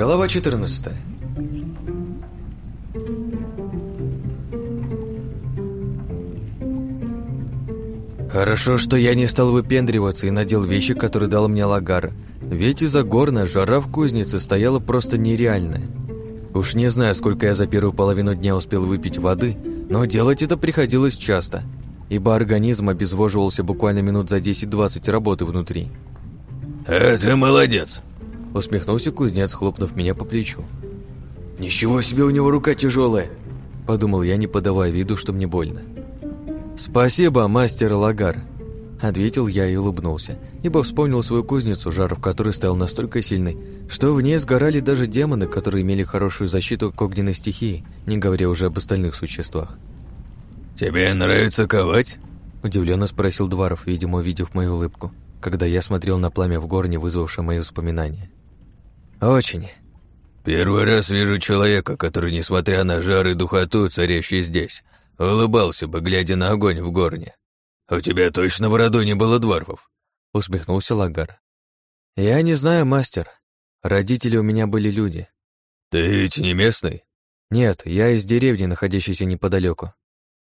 Глава 14 Хорошо, что я не стал выпендриваться и надел вещи, которые дал мне Лагар, ведь из-за горна жара в кузнице стояла просто нереальная. Уж не знаю, сколько я за первую половину дня успел выпить воды, но делать это приходилось часто, ибо организм обезвоживался буквально минут за 10-20 работы внутри. «Э, ты молодец!» Усмехнулся кузнец, хлопнув меня по плечу. «Ничего себе у него рука тяжелая!» Подумал я, не подавая виду, что мне больно. «Спасибо, мастер Лагар!» Ответил я и улыбнулся, ибо вспомнил свою кузницу, жар в которой стоял настолько сильный, что в ней сгорали даже демоны, которые имели хорошую защиту к огненной стихии, не говоря уже об остальных существах. «Тебе нравится ковать?» Удивленно спросил Дваров, видимо, увидев мою улыбку, когда я смотрел на пламя в горне, вызвавшее мои воспоминания. «Очень». «Первый раз вижу человека, который, несмотря на жар и духоту, царящий здесь, улыбался бы, глядя на огонь в горне. У тебя точно в роду не было дворфов?» — усмехнулся Лагар. «Я не знаю, мастер. Родители у меня были люди». «Ты ведь не местный?» «Нет, я из деревни, находящейся неподалеку.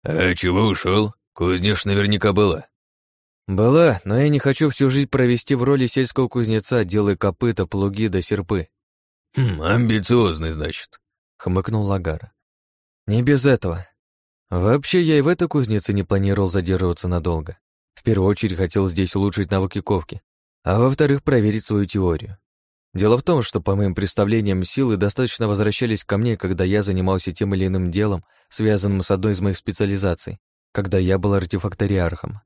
«А чего ушел? Кузнешь наверняка была». «Была, но я не хочу всю жизнь провести в роли сельского кузнеца, делая копыта, плуги да серпы». «Хм, амбициозный, значит», — хмыкнул Лагара. «Не без этого. Вообще, я и в этой кузнице не планировал задерживаться надолго. В первую очередь хотел здесь улучшить навыки ковки, а во-вторых, проверить свою теорию. Дело в том, что, по моим представлениям, силы достаточно возвращались ко мне, когда я занимался тем или иным делом, связанным с одной из моих специализаций, когда я был артефакториархом.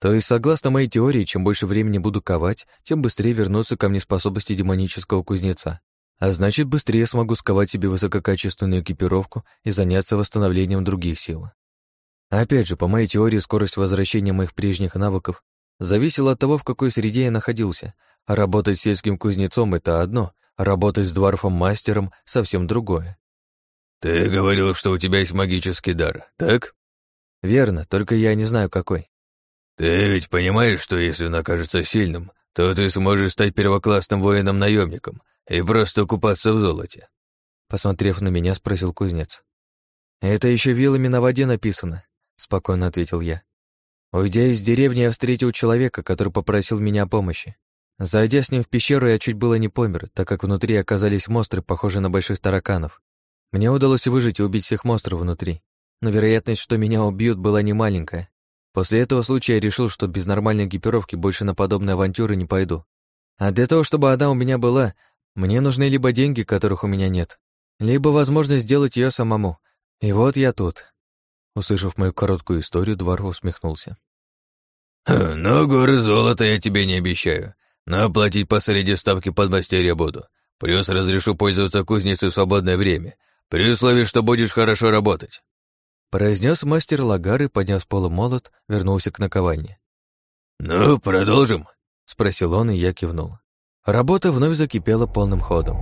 То есть, согласно моей теории, чем больше времени буду ковать, тем быстрее вернутся ко мне способности демонического кузнеца. А значит, быстрее смогу сковать себе высококачественную экипировку и заняться восстановлением других сил. Опять же, по моей теории, скорость возвращения моих прежних навыков зависела от того, в какой среде я находился. А работать с сельским кузнецом — это одно, а работать с дворфом-мастером — совсем другое. «Ты говорил, что у тебя есть магический дар, так?» «Верно, только я не знаю, какой». «Ты ведь понимаешь, что если он окажется сильным, то ты сможешь стать первоклассным воином-наемником и просто купаться в золоте?» Посмотрев на меня, спросил кузнец. «Это еще вилами на воде написано», — спокойно ответил я. Уйдя из деревни, я встретил человека, который попросил меня о помощи. Зайдя с ним в пещеру, я чуть было не помер, так как внутри оказались монстры, похожие на больших тараканов. Мне удалось выжить и убить всех монстров внутри, но вероятность, что меня убьют, была немаленькая. После этого случая я решил, что без нормальной экипировки больше на подобные авантюры не пойду. А для того, чтобы она у меня была, мне нужны либо деньги, которых у меня нет, либо возможность сделать ее самому. И вот я тут. Услышав мою короткую историю, Двор усмехнулся. «Ну, горы золота я тебе не обещаю, но платить по среде ставки подмастерья буду. Плюс разрешу пользоваться кузницей в свободное время, при условии, что будешь хорошо работать». Произнес мастер Лагар и, подняв с пола молот, вернулся к наковальне. «Ну, продолжим?» — спросил он, и я кивнул. Работа вновь закипела полным ходом.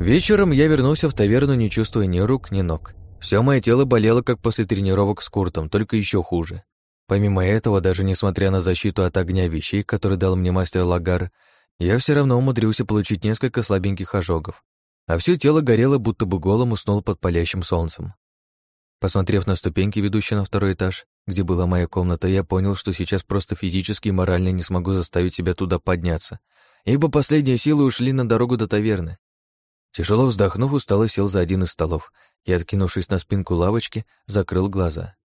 Вечером я вернулся в таверну, не чувствуя ни рук, ни ног. Все мое тело болело, как после тренировок с Куртом, только еще хуже. Помимо этого, даже несмотря на защиту от огня вещей, который дал мне мастер Лагар, я все равно умудрился получить несколько слабеньких ожогов. А все тело горело, будто бы голым уснул под палящим солнцем. Посмотрев на ступеньки, ведущие на второй этаж, где была моя комната, я понял, что сейчас просто физически и морально не смогу заставить себя туда подняться, ибо последние силы ушли на дорогу до таверны. Тяжело вздохнув, устало сел за один из столов и, откинувшись на спинку лавочки, закрыл глаза.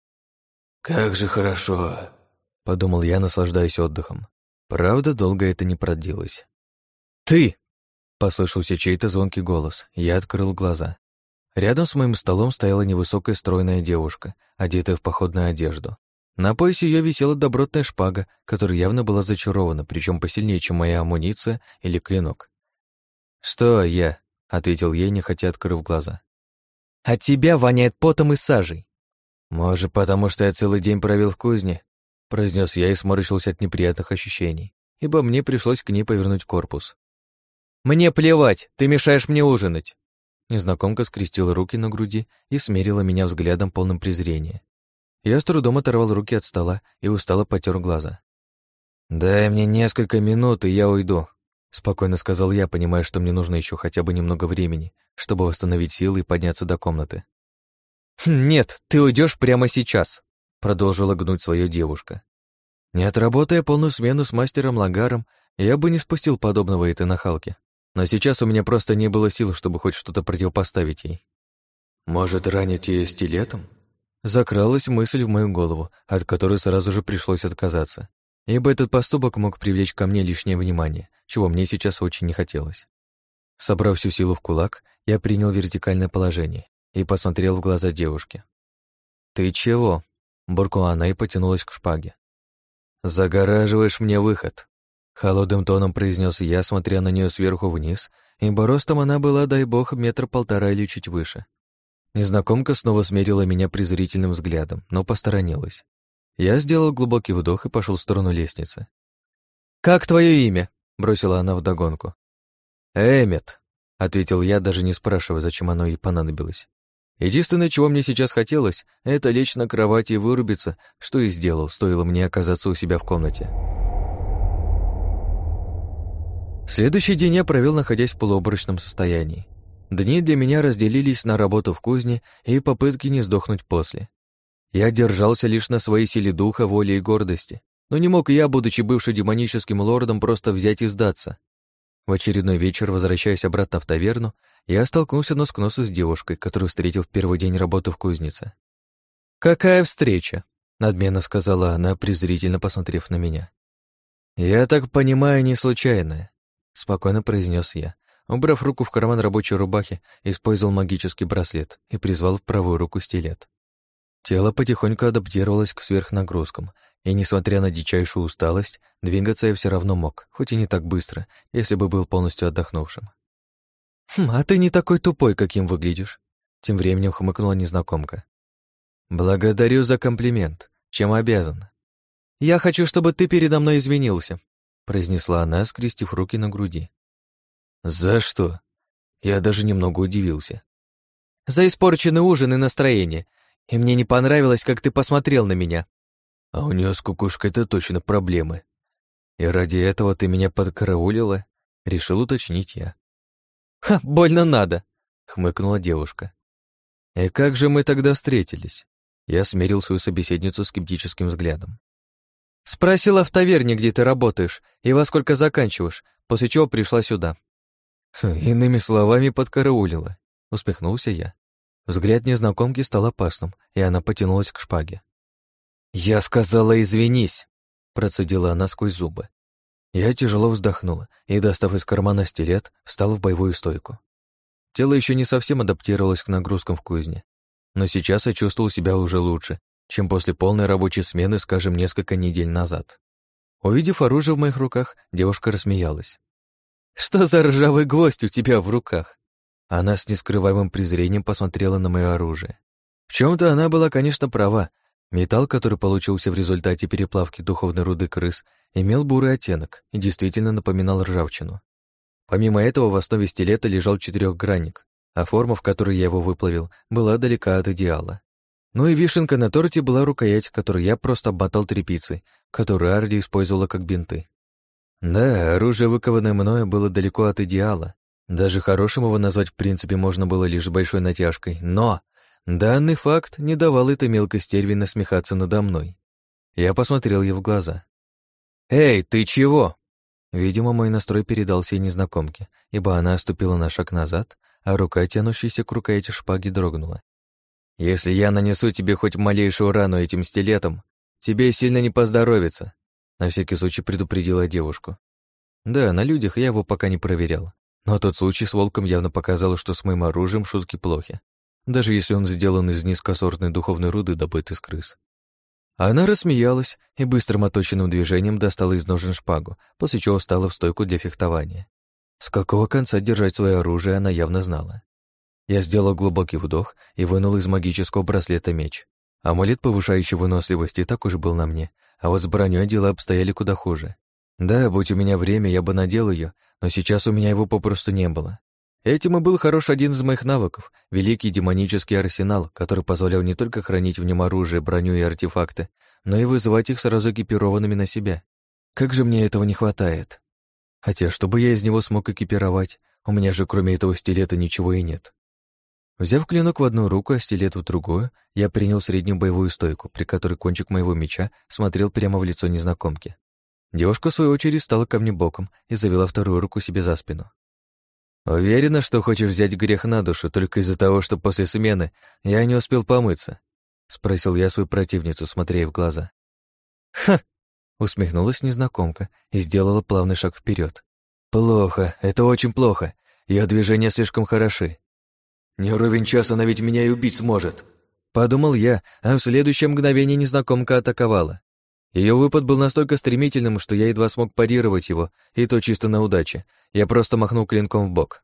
«Как же хорошо!» — подумал я, наслаждаясь отдыхом. Правда, долго это не продлилось. «Ты!» — послышался чей-то звонкий голос. Я открыл глаза. Рядом с моим столом стояла невысокая стройная девушка, одетая в походную одежду. На поясе ее висела добротная шпага, которая явно была зачарована, причем посильнее, чем моя амуниция или клинок. «Что я?» — ответил ей, нехотя открыв глаза. «От тебя воняет потом и сажей». «Может, потому что я целый день провел в кузне?» — произнес я и сморщился от неприятных ощущений, ибо мне пришлось к ней повернуть корпус. «Мне плевать, ты мешаешь мне ужинать!» Незнакомка скрестила руки на груди и смерила меня взглядом полным презрения. Я с трудом оторвал руки от стола и устало потер глаза. «Дай мне несколько минут, и я уйду», Спокойно сказал я, понимая, что мне нужно еще хотя бы немного времени, чтобы восстановить силы и подняться до комнаты. «Хм, «Нет, ты уйдешь прямо сейчас», — продолжила гнуть свою девушка. Не отработая полную смену с мастером Лагаром, я бы не спустил подобного этой нахалки. Но сейчас у меня просто не было сил, чтобы хоть что-то противопоставить ей. «Может, ранить ее стилетом?» Закралась мысль в мою голову, от которой сразу же пришлось отказаться, ибо этот поступок мог привлечь ко мне лишнее внимание, чего мне сейчас очень не хотелось. Собрав всю силу в кулак, я принял вертикальное положение и посмотрел в глаза девушки. «Ты чего?» — буркнула она и потянулась к шпаге. «Загораживаешь мне выход», — холодным тоном произнес я, смотря на нее сверху вниз, ибо ростом она была, дай бог, метр полтора или чуть выше. Незнакомка снова смерила меня презрительным взглядом, но посторонилась. Я сделал глубокий вдох и пошел в сторону лестницы. «Как твое имя?» — бросила она вдогонку. «Эммет», — ответил я, даже не спрашивая, зачем оно ей понадобилось. Единственное, чего мне сейчас хотелось, это лечь на кровати и вырубиться, что и сделал, стоило мне оказаться у себя в комнате. Следующий день я провел, находясь в полуобрачном состоянии. Дни для меня разделились на работу в кузне и попытки не сдохнуть после. Я держался лишь на своей силе духа, воли и гордости. Но не мог я, будучи бывшим демоническим лордом, просто взять и сдаться. В очередной вечер, возвращаясь обратно в таверну, я столкнулся нос к носу с девушкой, которую встретил в первый день работы в кузнице. «Какая встреча?» — надменно сказала она, презрительно посмотрев на меня. «Я так понимаю, не случайная», — спокойно произнес я, Убрав руку в карман рабочей рубахи, использовал магический браслет и призвал в правую руку стилет. Тело потихоньку адаптировалось к сверхнагрузкам, и, несмотря на дичайшую усталость, двигаться я все равно мог, хоть и не так быстро, если бы был полностью отдохнувшим. «Хм, а ты не такой тупой, каким выглядишь», — тем временем хмыкнула незнакомка. «Благодарю за комплимент. Чем обязан?» «Я хочу, чтобы ты передо мной извинился», — произнесла она, скрестив руки на груди. «За что?» Я даже немного удивился. «За испорченный ужин и настроение. И мне не понравилось, как ты посмотрел на меня». «А у нее с кукушкой это точно проблемы. И ради этого ты меня подкараулила?» Решил уточнить я. «Ха, больно надо», — хмыкнула девушка. «И как же мы тогда встретились?» Я смерил свою собеседницу скептическим взглядом. «Спросила в таверне, где ты работаешь, и во сколько заканчиваешь, после чего пришла сюда». «Иными словами, подкараулила», — усмехнулся я. Взгляд незнакомки стал опасным, и она потянулась к шпаге. «Я сказала, извинись!» — процедила она сквозь зубы. Я тяжело вздохнула и, достав из кармана стилет, встал в боевую стойку. Тело еще не совсем адаптировалось к нагрузкам в кузне, но сейчас я чувствовал себя уже лучше, чем после полной рабочей смены, скажем, несколько недель назад. Увидев оружие в моих руках, девушка рассмеялась. Что за ржавый гвоздь у тебя в руках?» Она с нескрываемым презрением посмотрела на мое оружие. В чем то она была, конечно, права. Металл, который получился в результате переплавки духовной руды крыс, имел бурый оттенок и действительно напоминал ржавчину. Помимо этого, в основе стилета лежал четырехгранник, а форма, в которой я его выплавил, была далека от идеала. Ну и вишенка на торте была рукоять, которую я просто обмотал тряпицей, которую Арди использовала как бинты. Да, оружие, выкованное мною, было далеко от идеала. Даже хорошим его назвать в принципе можно было лишь большой натяжкой, но данный факт не давал этой мелкой стерви насмехаться надо мной. Я посмотрел ей в глаза. «Эй, ты чего?» Видимо, мой настрой передался и незнакомке, ибо она оступила на шаг назад, а рука, тянущаяся к рукояти шпаги, дрогнула. «Если я нанесу тебе хоть малейшую рану этим стилетом, тебе сильно не поздоровится. На всякий случай предупредила девушку. Да, на людях я его пока не проверял. Но тот случай с волком явно показал, что с моим оружием шутки плохи. Даже если он сделан из низкосортной духовной руды, добытой из крыс. Она рассмеялась и быстрым оточенным движением достала из ножен шпагу, после чего встала в стойку для фехтования. С какого конца держать свое оружие она явно знала. Я сделал глубокий вдох и вынул из магического браслета меч. Амулет, повышающий выносливость, и так уже был на мне, а вот с броней дела обстояли куда хуже. Да, будь у меня время, я бы надел ее, но сейчас у меня его попросту не было. Этим и был хорош один из моих навыков — великий демонический арсенал, который позволял не только хранить в нем оружие, броню и артефакты, но и вызывать их сразу экипированными на себя. Как же мне этого не хватает. Хотя, чтобы я из него смог экипировать, у меня же кроме этого стилета ничего и нет. Взяв клинок в одну руку, а стилет в другую, я принял среднюю боевую стойку, при которой кончик моего меча смотрел прямо в лицо незнакомки. Девушка, в свою очередь, стала ко мне боком и завела вторую руку себе за спину. «Уверена, что хочешь взять грех на душу только из-за того, что после смены я не успел помыться?» — спросил я свою противницу, смотря ей в глаза. «Ха!» — усмехнулась незнакомка и сделала плавный шаг вперед. «Плохо, это очень плохо. Ее движения слишком хороши. Не уровень час она ведь меня и убить сможет!» Подумал я, а в следующее мгновение незнакомка атаковала. Ее выпад был настолько стремительным, что я едва смог парировать его, и то чисто на удаче. Я просто махнул клинком в бок.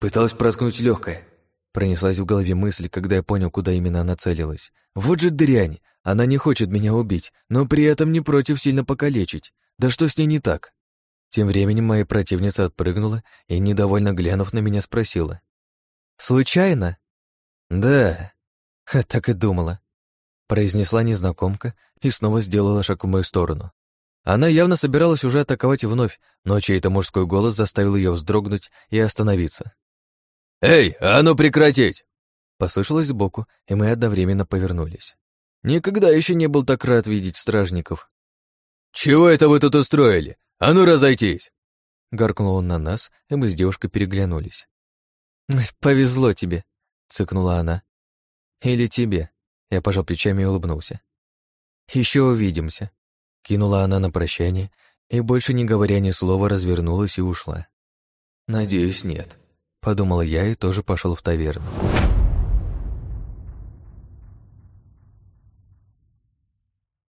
Пыталась проткнуть легкое. Пронеслась в голове мысль, когда я понял, куда именно она целилась. Вот же дрянь! Она не хочет меня убить, но при этом не против сильно покалечить. Да что с ней не так? Тем временем моя противница отпрыгнула и, недовольно глянув на меня, спросила. «Случайно?» «Да», — так и думала произнесла незнакомка и снова сделала шаг в мою сторону. Она явно собиралась уже атаковать вновь, но чей-то мужской голос заставил ее вздрогнуть и остановиться. «Эй, а ну прекратить!» Послышалось сбоку, и мы одновременно повернулись. Никогда еще не был так рад видеть стражников. «Чего это вы тут устроили? А ну разойтись!» Гаркнул он на нас, и мы с девушкой переглянулись. «Повезло тебе», — цыкнула она. «Или тебе», я пожал плечами и улыбнулся. Еще увидимся», — кинула она на прощание и, больше не говоря ни слова, развернулась и ушла. «Надеюсь, нет», — подумал я и тоже пошел в таверну.